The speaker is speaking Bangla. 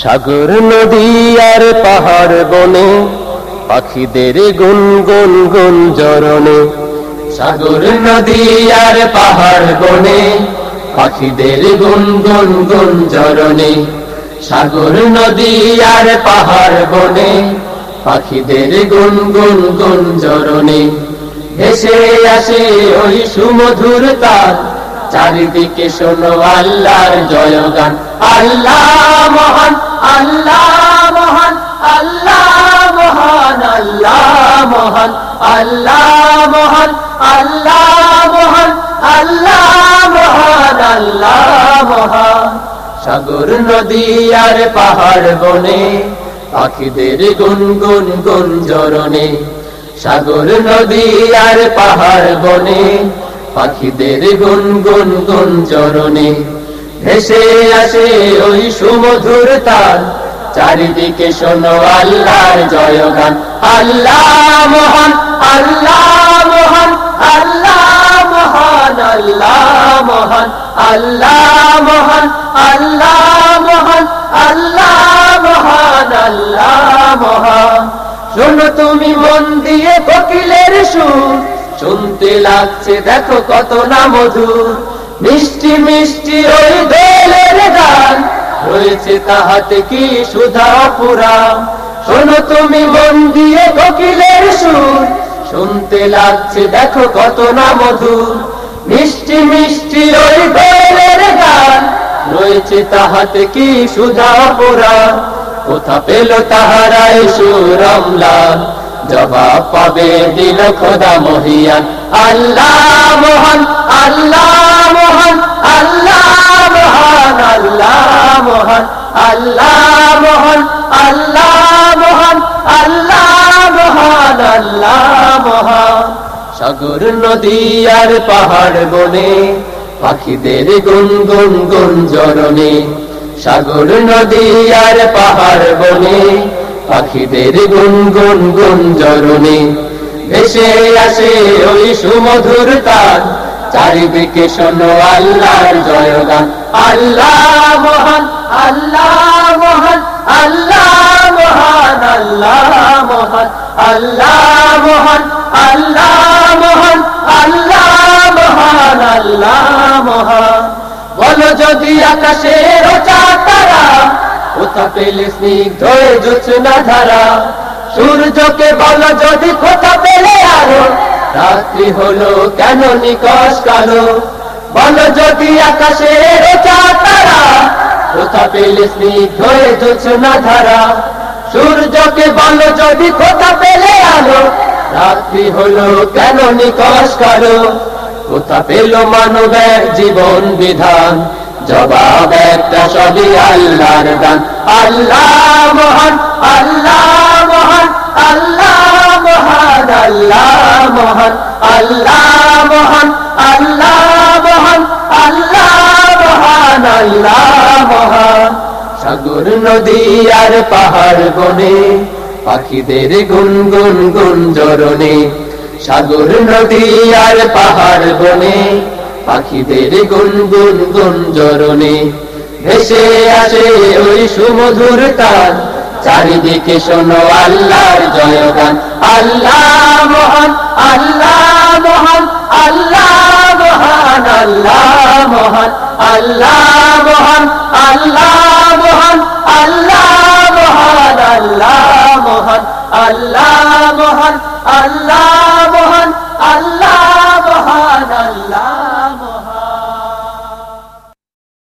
সাগর নদী আর পাহাড় বনে, পাখিদের গুন গুন গুন জরনে সাগর নদী আর পাহাড় বনে, পাখিদের গুন গুন গুন জরনে সাগর নদী আর পাহাড় বনে, পাখিদের গুন গুন গুন জরনে ভেসে আসে ওই সুমধুর তার চারিদিকে শোনো আল্লাহর জয়গান। আল্লাহ মহান আল্লাহ মহান আল্লাহ মহান আল্লাহ মহান আল্লাহ মহান আল্লাহ মহান আল্লাহ মহান আল্লাহ মহান। সাগর, নদী আর পাহাড় বনে, পাখিদের গুন গুন গুন জরনে সাগর, নদী আর পাহাড় বনে পাখিদের গুন গুন গুন চরণে ভেসে আসে ওই সুমধুর তার চারিদিকে শোনো আল্লাহর জয়গান। আল্লাহ মহান আল্লাহ মহান আল্লাহ মহান আল্লাহ মহান আল্লাহ মহান আল্লাহ মহান আল্লাহ মহান আল্লাহ মহান। শোনো তুমি মন দিয়ে কোকিলের সুর। শুনতে লাগছে, দেখো কত না মধুর। মিষ্টি মিষ্টি ওই দোলের গান, রয়েছে তাহাতে কি সুধা পুরা শোনো তুমি মন দিয়ে কোকিলের সুর, শুনতে লাগছে, দেখো কত না মধুর। মিষ্টি মিষ্টি ওই দোলের গান, রয়েছে তাহাতে কি সুধা পুরা কোথা পেল তাহারাই সুরমলাল? জবাব পাবে দিল খোদা মহিয়ান। আল্লাহ মহান আল্লাহ মহান আল্লাহ মহান আল্লাহ মহান আল্লাহ মহান আল্লাহ মহান আল্লাহ মহান আল্লাহ মহান। সাগর নদী আর পাহাড় বনে, পাখিদের গুন গুন গুন জরনে সাগর নদী আর পাহাড় বনে পাখিদের গুন গুন গুন জরনে ভেসে আসে ওই সুমধুর তার, চারিদিকে শোনো আল্লাহর জয়গান। আল্লাহ মহান আল্লাহ মহান আল্লাহ মহান আল্লাহ মহান আল্লাহ মহান আল্লাহ মহান আল্লাহ মহান আল্লাহ মহান। বলো যদি আকাশের চাতারা কোথা পেলে স্নিগ্ধ জোৎস্না ধারা? সূর্যকে বলো যদি কোথা পেলে আরও? রাত্রি হলো কেন নিকশ কালো? বলো যদি আকাশের চাতারা কোথা পেলে স্নিগ্ধ জোৎস্না ধারা? সূর্যকে বলো যদি কোথা পেলে আলো? রাত্রি হলো কেন নিকশ কালো? কোথা পেল মানবের জীবন বিধান? জবাব একটা সবই আল্লাহর দান। আল্লাহ মহান আল্লাহ মহান আল্লাহ মহান আল্লাহ মহান আল্লাহ মহান আল্লাহ মহান আল্লাহ মহান আল্লাহ মহান। সাগর নদী আর পাহাড় বনে, পাখিদের গুন গুন গুন জরনে সাগর নদী আর পাহাড় বনে পাখিদের গুন গুন গুন জরনে ভেসে আসে ওই সুমধুর তার চারিদিকে শোনো আল্লাহর জয়গান। আল্লাহ মহান আল্লাহ মহান আল্লাহ মহান আল্লাহ মহান আল্লাহ মহান আল্লাহ মহান আল্লাহ মহান আল্লাহ মহান আল্লাহ মহান, আল্লাহ